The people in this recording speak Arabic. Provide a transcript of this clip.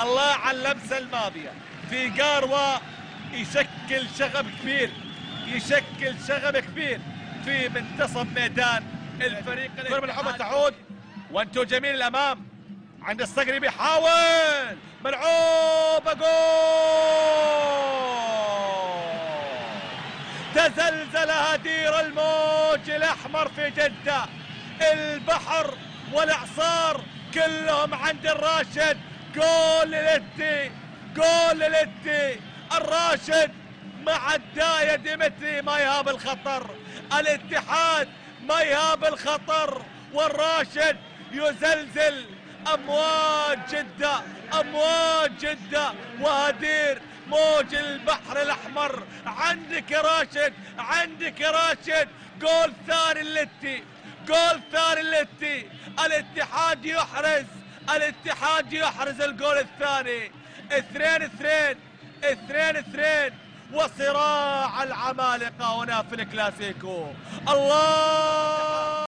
الله على اللمسة الماضية. في قاروة يشكل شغب كبير يشكل شغب كبير في منتصف ميدان الفريق كرة ملعوبة تعود. وأنتو جميل الأمام. عند الصقري بيحاول. ملعوبة جول! تزلزل هدير الموج الأحمر في جدة. البحر والأعصار كلهم عند الراشد. جول للاتي جول للاتي الراشد مع الداية ديمتري ما يهاب الخطر. الاتحاد ما يهاب الخطر. والراشد يزلزل. أمواج جدة أمواج جدة. وهدير موج البحر الأحمر. عندك يا راشد عندك يا راشد. جول ثاني اللتي جول ثاني اللتي الاتحاد يحرز. الاتحاد يحرز الجول الثاني. اثنين اثنين اثنين اثنين. وصراع العمالقة هنا في الكلاسيكو. الله!